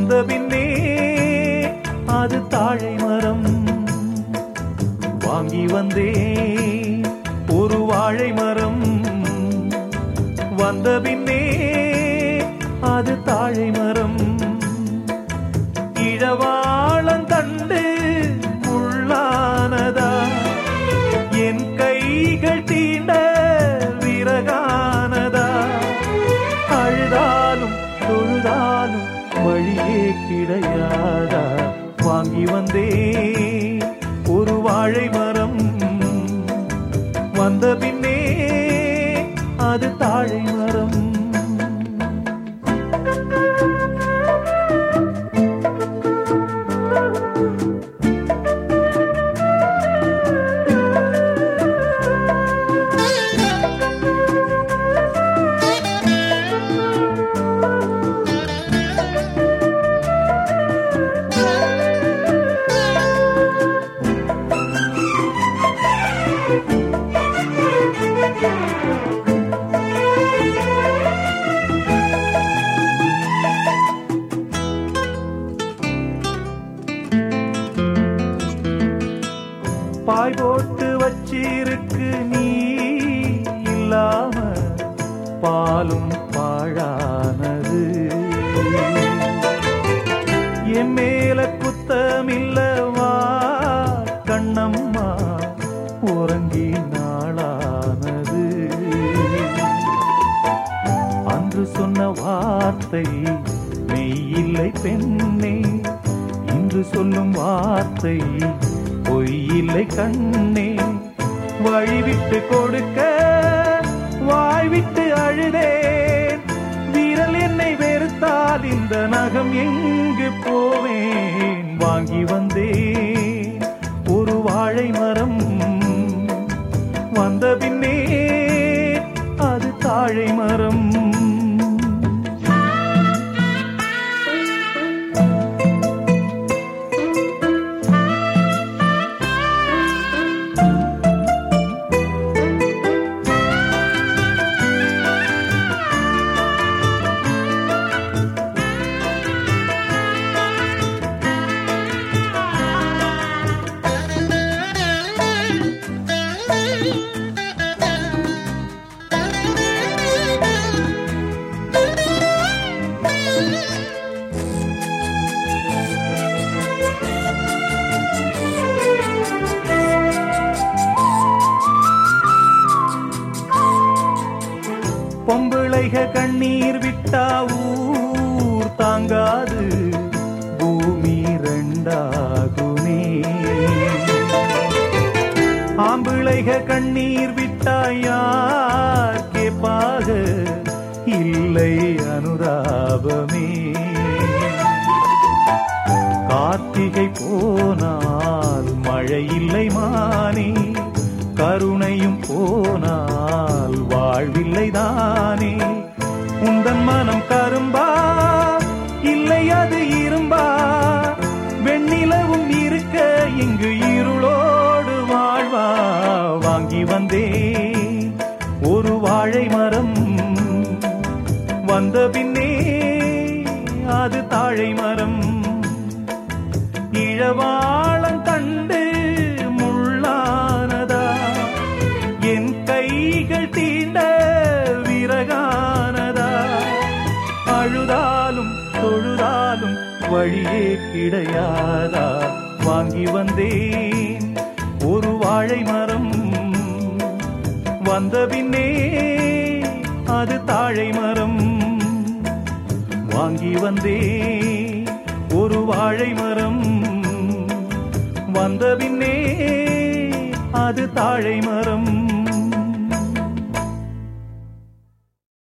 வந்த பின்னே அது தாழை மரம். வாங்கி வந்தே ஒரு வாழை மரம். வந்த பின்னே அது தாழை மரம். இழவாளம் தண்டு உள்ளானதா? என் கைகள் தீண்ட விறகானதா? அழுதாலும் தொழுதாலும் வழியே கிடையாதா? வாங்கி வந்தே ஒரு வாழை மரம் வந்த பின்னே அது தாழை மரம். போட்டு வச்சிருக்கு நீ இல்லாம பாலும் பாழானது. என் மேல குத்தமில்லவா கண்ணம்மா உறங்கி நாளானது. அன்று சொன்ன வார்த்தை மெய்யில்லை பெண்ணே. இன்று சொல்லும் வார்த்தை பொய்யில்லை கண்ணே. வழிவிட்டு கொடுக்க வாய்விட்டு அழுதேன். விரல் என்னை வெறுத்தால் இந்த நகம் எங்கு போவேன்? வாங்கி வந்தேன் ஒரு வாழை மரம். வந்த பின்னே அது தாழை மரம். பொம்பிளைக கண்ணீர் விட்டா ஊர் தாங்காது பூமி ரெண்டாகுமே. ஆம்பிளைக கண்ணீர் விட்டாயார் கேப்பாக இல்லை அனுராபமே கார்த்திகை போனால் மழை இல்லை மானே. கருணையும் போனால் வாழ்வில்லை தானே உந்தன் மனம் கரும்பா? இல்லை அது இரும்பா? வெண்ணிலவும் இருக்க இங்கு இருளோடு வாழ்வா? வாங்கி வந்தே. ஒரு வாழை மரம் வந்த பின்னே அது தாழை மரம். இழவாழ் வந்தாலும் வழியே கிடையாதா? வாங்கி வந்தேன் ஒரு வாழை மரம் வந்த பின்னே அது தாழை மரம். வாங்கி வந்தே ஒரு வாழை மரம் வந்த பின்னே அது தாழை மரம்.